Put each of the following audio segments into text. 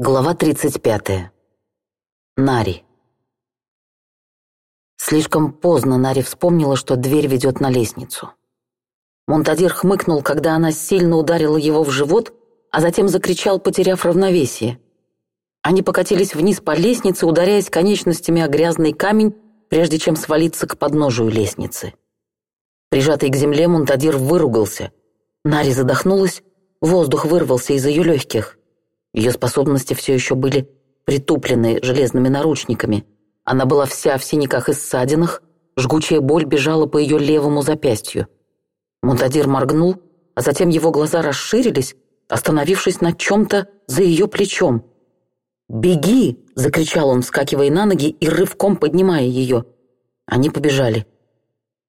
Глава 35. Нари. Слишком поздно Нари вспомнила, что дверь ведет на лестницу. Монтадир хмыкнул, когда она сильно ударила его в живот, а затем закричал, потеряв равновесие. Они покатились вниз по лестнице, ударяясь конечностями о грязный камень, прежде чем свалиться к подножию лестницы. Прижатый к земле, Монтадир выругался. Нари задохнулась, воздух вырвался из ее легких. Ее способности все еще были притуплены железными наручниками. Она была вся в синяках и ссадинах, жгучая боль бежала по ее левому запястью. Монтадир моргнул, а затем его глаза расширились, остановившись на чем-то за ее плечом. «Беги!» — закричал он, вскакивая на ноги и рывком поднимая ее. Они побежали.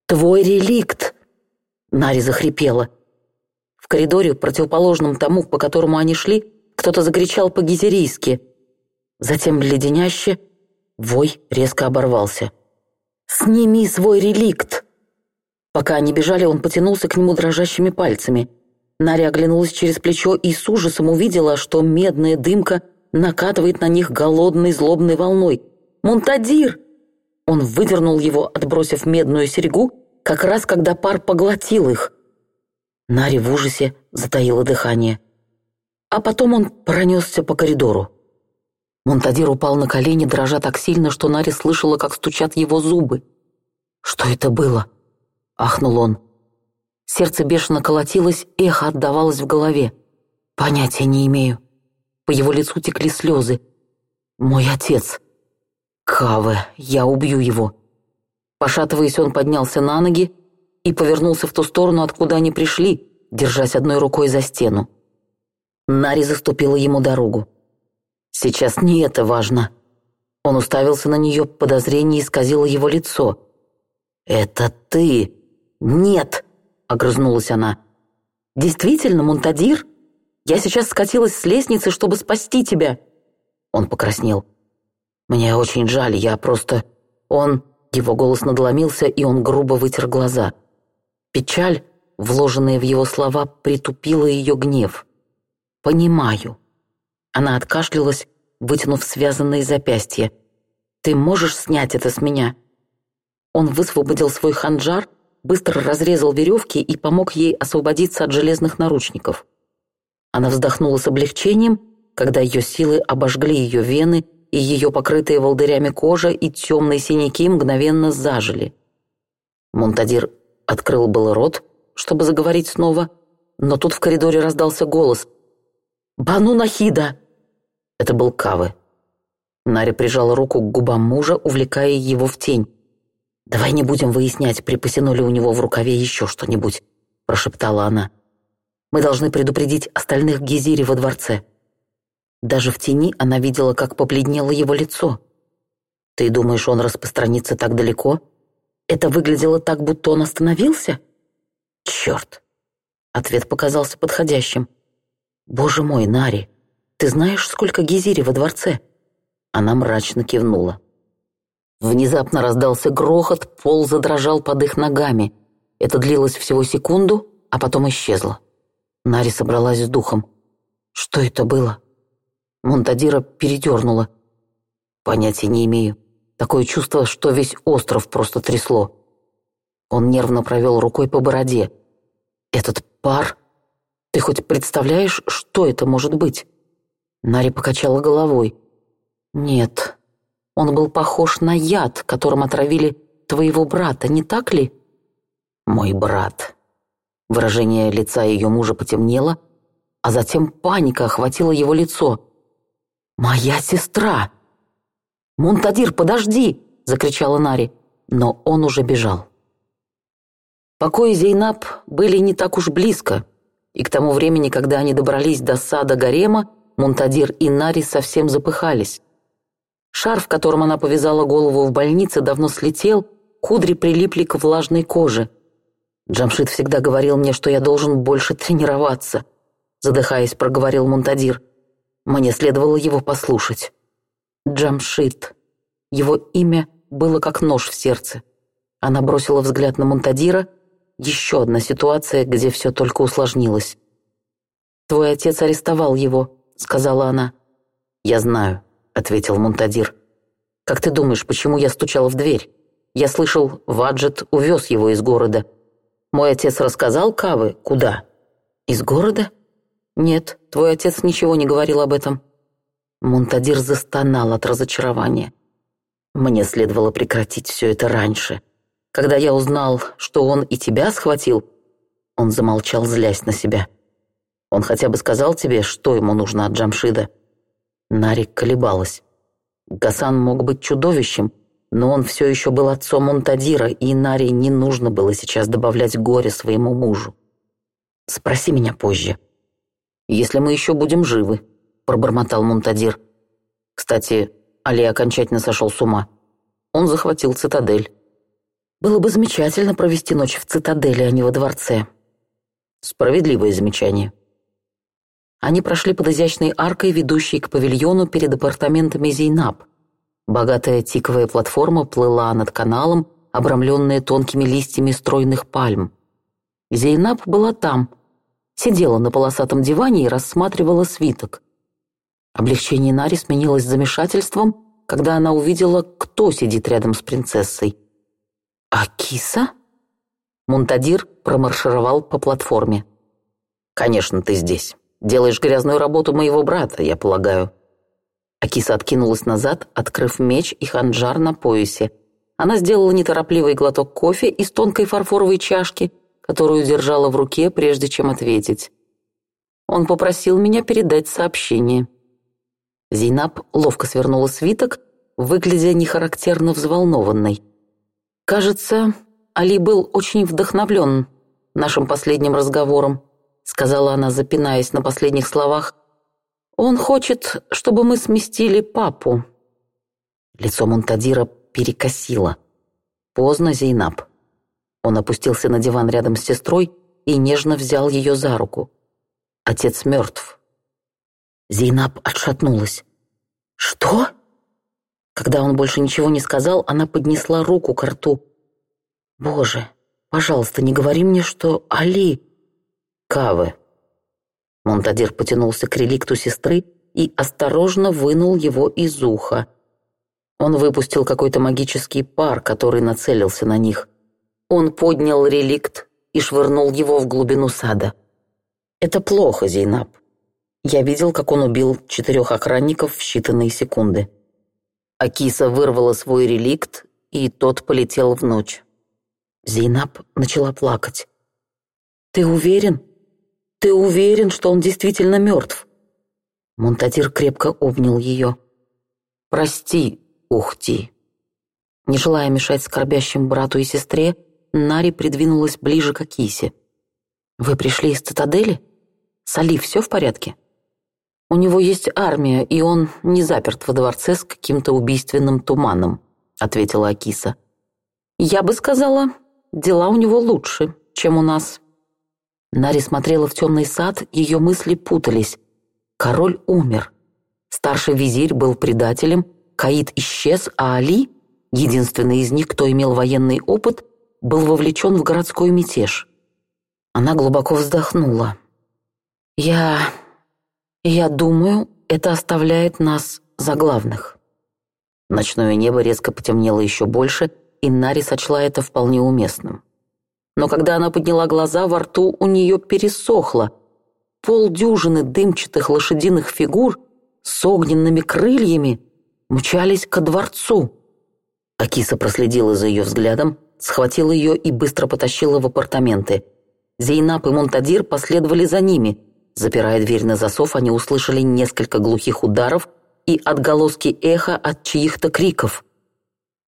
«Твой реликт!» — Нари захрипела. В коридоре, противоположном тому, по которому они шли, кто-то закричал по-гизерийски. Затем леденяще вой резко оборвался. «Сними свой реликт!» Пока они бежали, он потянулся к нему дрожащими пальцами. Наря оглянулась через плечо и с ужасом увидела, что медная дымка накатывает на них голодной злобной волной. «Монтадир!» Он выдернул его, отбросив медную серьгу, как раз когда пар поглотил их. Наря в ужасе затаила дыхание а потом он пронесся по коридору. Монтадир упал на колени, дрожа так сильно, что Нари слышала, как стучат его зубы. «Что это было?» — ахнул он. Сердце бешено колотилось, эхо отдавалось в голове. «Понятия не имею». По его лицу текли слезы. «Мой отец!» «Каве, я убью его!» Пошатываясь, он поднялся на ноги и повернулся в ту сторону, откуда они пришли, держась одной рукой за стену. Нари заступила ему дорогу. «Сейчас не это важно». Он уставился на нее, подозрение исказило его лицо. «Это ты!» «Нет!» — огрызнулась она. «Действительно, Монтадир? Я сейчас скатилась с лестницы, чтобы спасти тебя!» Он покраснел. «Мне очень жаль, я просто...» Он... Его голос надломился, и он грубо вытер глаза. Печаль, вложенная в его слова, притупила ее гнев. «Понимаю». Она откашлялась, вытянув связанные запястья. «Ты можешь снять это с меня?» Он высвободил свой ханджар, быстро разрезал веревки и помог ей освободиться от железных наручников. Она вздохнула с облегчением, когда ее силы обожгли ее вены, и ее покрытые волдырями кожа и темные синяки мгновенно зажили. Монтадир открыл был рот, чтобы заговорить снова, но тут в коридоре раздался голос — «Бану Нахида!» Это был Кавы. Наря прижала руку к губам мужа, увлекая его в тень. «Давай не будем выяснять, припасено ли у него в рукаве еще что-нибудь», — прошептала она. «Мы должны предупредить остальных Гизири во дворце». Даже в тени она видела, как побледнело его лицо. «Ты думаешь, он распространится так далеко?» Это выглядело так, будто он остановился? Черт! Ответ показался подходящим. «Боже мой, Нари, ты знаешь, сколько гизири во дворце?» Она мрачно кивнула. Внезапно раздался грохот, пол задрожал под их ногами. Это длилось всего секунду, а потом исчезло. Нари собралась с духом. «Что это было?» Монтадира передернула. «Понятия не имею. Такое чувство, что весь остров просто трясло». Он нервно провел рукой по бороде. «Этот пар ты хоть представляешь, что это может быть?» Нари покачала головой. «Нет, он был похож на яд, которым отравили твоего брата, не так ли?» «Мой брат». Выражение лица ее мужа потемнело, а затем паника охватила его лицо. «Моя сестра!» «Мунтадир, подожди!» — закричала Нари, но он уже бежал. Покои Зейнаб были не так уж близко, и к тому времени, когда они добрались до сада гарема, Мунтадир и Нари совсем запыхались. Шарф, которым она повязала голову в больнице, давно слетел, кудри прилипли к влажной коже. «Джамшит всегда говорил мне, что я должен больше тренироваться», задыхаясь, проговорил Мунтадир. «Мне следовало его послушать». Джамшит. Его имя было как нож в сердце. Она бросила взгляд на Мунтадира — еще одна ситуация, где все только усложнилось. «Твой отец арестовал его», — сказала она. «Я знаю», — ответил Мунтадир. «Как ты думаешь, почему я стучал в дверь? Я слышал, Ваджет увез его из города. Мой отец рассказал Кавы, куда?» «Из города?» «Нет, твой отец ничего не говорил об этом». Мунтадир застонал от разочарования. «Мне следовало прекратить все это раньше», когда я узнал, что он и тебя схватил...» Он замолчал, злясь на себя. «Он хотя бы сказал тебе, что ему нужно от Джамшида?» Нарик колебалась. Гасан мог быть чудовищем, но он все еще был отцом Монтадира, и Наре не нужно было сейчас добавлять горе своему мужу. «Спроси меня позже». «Если мы еще будем живы», — пробормотал Монтадир. «Кстати, Али окончательно сошел с ума. Он захватил цитадель. Было бы замечательно провести ночь в цитадели, а не во дворце. Справедливое замечание. Они прошли под изящной аркой, ведущей к павильону перед апартаментами Зейнаб. Богатая тиковая платформа плыла над каналом, обрамленная тонкими листьями стройных пальм. Зейнаб была там, сидела на полосатом диване и рассматривала свиток. Облегчение Нари сменилось замешательством, когда она увидела, кто сидит рядом с принцессой — «А киса?» Мунтадир промаршировал по платформе. «Конечно, ты здесь. Делаешь грязную работу моего брата, я полагаю». Акиса откинулась назад, открыв меч и ханджар на поясе. Она сделала неторопливый глоток кофе из тонкой фарфоровой чашки, которую держала в руке, прежде чем ответить. Он попросил меня передать сообщение. Зейнаб ловко свернула свиток, выглядя нехарактерно взволнованной. «Кажется, Али был очень вдохновлен нашим последним разговором», сказала она, запинаясь на последних словах. «Он хочет, чтобы мы сместили папу». Лицо Монтадира перекосило. «Поздно, Зейнаб». Он опустился на диван рядом с сестрой и нежно взял ее за руку. «Отец мертв». Зейнаб отшатнулась. «Что?» Когда он больше ничего не сказал, она поднесла руку к рту. «Боже, пожалуйста, не говори мне, что Али...» «Кавы». Монтадир потянулся к реликту сестры и осторожно вынул его из уха. Он выпустил какой-то магический пар, который нацелился на них. Он поднял реликт и швырнул его в глубину сада. «Это плохо, Зейнаб. Я видел, как он убил четырех охранников в считанные секунды». Акиса вырвала свой реликт, и тот полетел в ночь. Зейнаб начала плакать. «Ты уверен? Ты уверен, что он действительно мертв?» Монтадир крепко обнял ее. «Прости, ухти!» Не желая мешать скорбящим брату и сестре, Нари придвинулась ближе к Акисе. «Вы пришли из цитадели? Сали, все в порядке?» У него есть армия, и он не заперт во дворце с каким-то убийственным туманом», — ответила Акиса. «Я бы сказала, дела у него лучше, чем у нас». Нари смотрела в темный сад, ее мысли путались. Король умер. Старший визирь был предателем, Каид исчез, а Али, единственный из них, кто имел военный опыт, был вовлечен в городской мятеж. Она глубоко вздохнула. «Я я думаю, это оставляет нас за главных. Ночное небо резко потемнело еще больше, и Нари сочла это вполне уместным. Но когда она подняла глаза, во рту у нее пересохло. Полдюжины дымчатых лошадиных фигур с огненными крыльями мчались ко дворцу. Акиса проследила за ее взглядом, схватила ее и быстро потащила в апартаменты. Зейнап и Монтадир последовали за ними — Запирая дверь на засов, они услышали несколько глухих ударов и отголоски эха от чьих-то криков.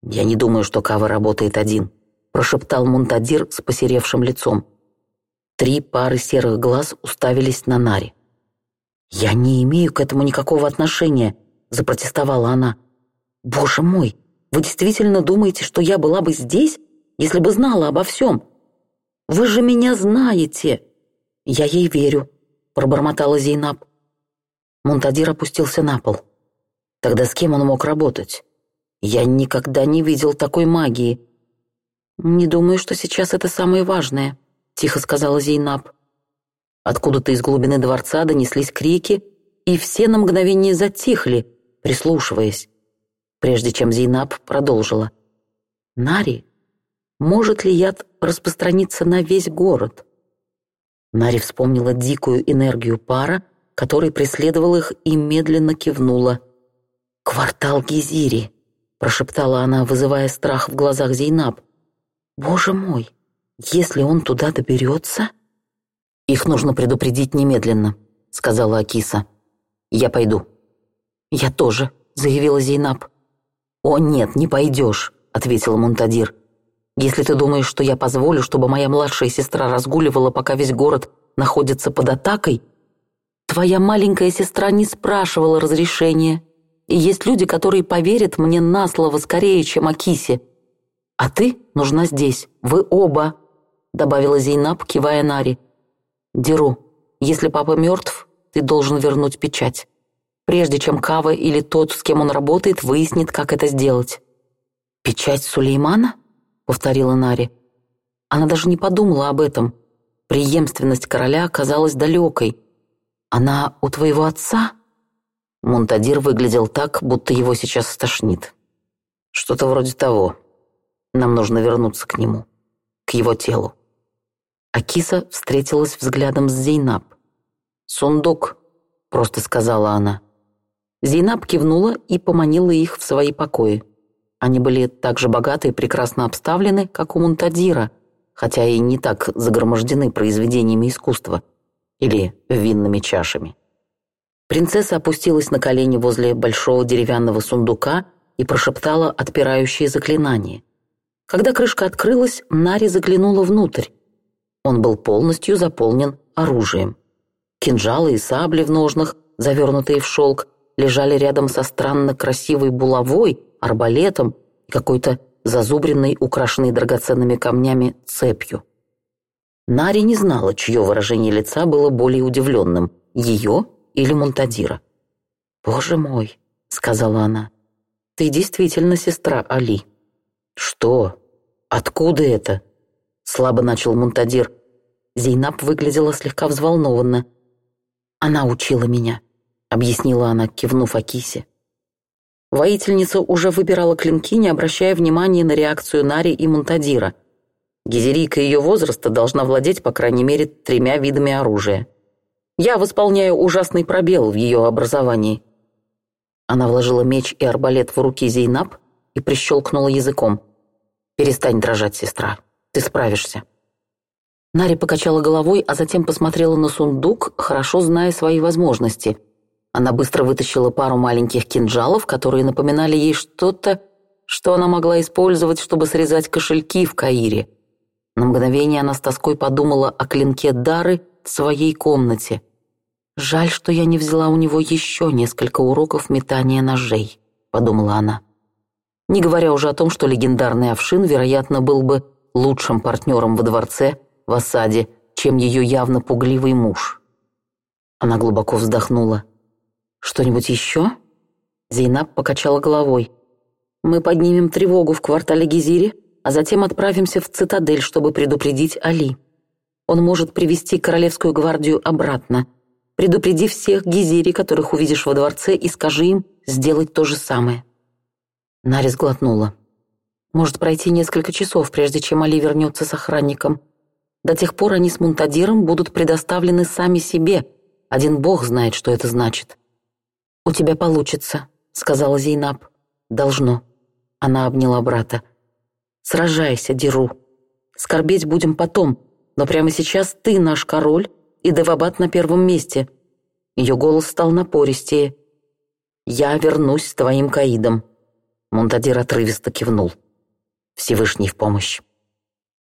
«Я не думаю, что Кава работает один», — прошептал Мунтадир с посеревшим лицом. Три пары серых глаз уставились на Нари. «Я не имею к этому никакого отношения», — запротестовала она. «Боже мой, вы действительно думаете, что я была бы здесь, если бы знала обо всем? Вы же меня знаете!» «Я ей верю», — пробормотала Зейнаб. Монтадир опустился на пол. Тогда с кем он мог работать? Я никогда не видел такой магии. «Не думаю, что сейчас это самое важное», — тихо сказала Зейнаб. Откуда-то из глубины дворца донеслись крики, и все на мгновение затихли, прислушиваясь, прежде чем Зейнаб продолжила. «Нари, может ли яд распространиться на весь город?» Нари вспомнила дикую энергию пара, который преследовал их и медленно кивнула. «Квартал Гизири!» — прошептала она, вызывая страх в глазах Зейнаб. «Боже мой! Если он туда доберется...» «Их нужно предупредить немедленно», — сказала Акиса. «Я пойду». «Я тоже», — заявила Зейнаб. «О, нет, не пойдешь», — ответила Мунтадир. Если ты думаешь, что я позволю, чтобы моя младшая сестра разгуливала, пока весь город находится под атакой, твоя маленькая сестра не спрашивала разрешения. И есть люди, которые поверят мне на слово скорее, чем Акисе. А ты нужна здесь, вы оба», — добавила Зейнаб, кивая Нари. «Деру, если папа мертв, ты должен вернуть печать, прежде чем Кава или тот, с кем он работает, выяснит, как это сделать». «Печать Сулеймана?» повторила Нари. Она даже не подумала об этом. Преемственность короля оказалась далекой. Она у твоего отца? Монтадир выглядел так, будто его сейчас стошнит. Что-то вроде того. Нам нужно вернуться к нему, к его телу. Акиса встретилась взглядом с Зейнаб. «Сундук», — просто сказала она. Зейнаб кивнула и поманила их в свои покои. Они были так же богаты и прекрасно обставлены, как у Монтадира, хотя и не так загромождены произведениями искусства или винными чашами. Принцесса опустилась на колени возле большого деревянного сундука и прошептала отпирающие заклинание. Когда крышка открылась, Нари заглянула внутрь. Он был полностью заполнен оружием. Кинжалы и сабли в ножнах, завернутые в шелк, лежали рядом со странно красивой булавой, арбалетом и какой-то зазубренной, украшенной драгоценными камнями, цепью. Нари не знала, чье выражение лица было более удивленным — ее или Монтадира. «Боже мой!» — сказала она. «Ты действительно сестра Али». «Что? Откуда это?» — слабо начал Монтадир. Зейнаб выглядела слегка взволнованно. «Она учила меня», объяснила она, кивнув Акисе. Воительница уже выбирала клинки, не обращая внимания на реакцию Нари и Монтадира. Гизерийка ее возраста должна владеть, по крайней мере, тремя видами оружия. Я восполняю ужасный пробел в ее образовании. Она вложила меч и арбалет в руки Зейнаб и прищелкнула языком. «Перестань дрожать, сестра. Ты справишься». Нари покачала головой, а затем посмотрела на сундук, хорошо зная свои возможности – она быстро вытащила пару маленьких кинжалов, которые напоминали ей что-то, что она могла использовать, чтобы срезать кошельки в Каире. На мгновение она с тоской подумала о клинке Дары в своей комнате. «Жаль, что я не взяла у него еще несколько уроков метания ножей», — подумала она. Не говоря уже о том, что легендарный Овшин, вероятно, был бы лучшим партнером во дворце, в осаде, чем ее явно пугливый муж. Она глубоко вздохнула. «Что-нибудь еще?» Зейнаб покачала головой. «Мы поднимем тревогу в квартале Гизири, а затем отправимся в цитадель, чтобы предупредить Али. Он может привести королевскую гвардию обратно. Предупреди всех Гизири, которых увидишь во дворце, и скажи им сделать то же самое». Нарис глотнула. «Может пройти несколько часов, прежде чем Али вернется с охранником. До тех пор они с Мунтадиром будут предоставлены сами себе. Один бог знает, что это значит». «У тебя получится», — сказала Зейнаб. «Должно». Она обняла брата. «Сражайся, Деру. Скорбеть будем потом, но прямо сейчас ты наш король и Девабат на первом месте». Ее голос стал напористее. «Я вернусь с твоим Каидом», — Монтадир отрывисто кивнул. «Всевышний в помощь».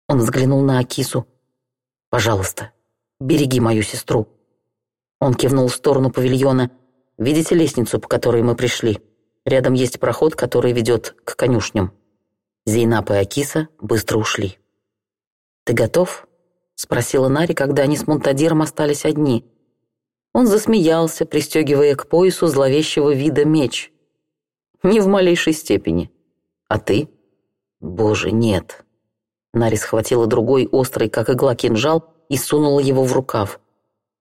Он взглянул на Акису. «Пожалуйста, береги мою сестру». Он кивнул в сторону павильона — Видите лестницу, по которой мы пришли? Рядом есть проход, который ведет к конюшням». Зейнап и Акиса быстро ушли. «Ты готов?» — спросила Нари, когда они с Монтадиром остались одни. Он засмеялся, пристегивая к поясу зловещего вида меч. «Не в малейшей степени. А ты?» «Боже, нет!» Нари схватила другой острый, как игла, кинжал и сунула его в рукав.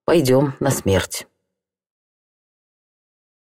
«Пойдем на смерть».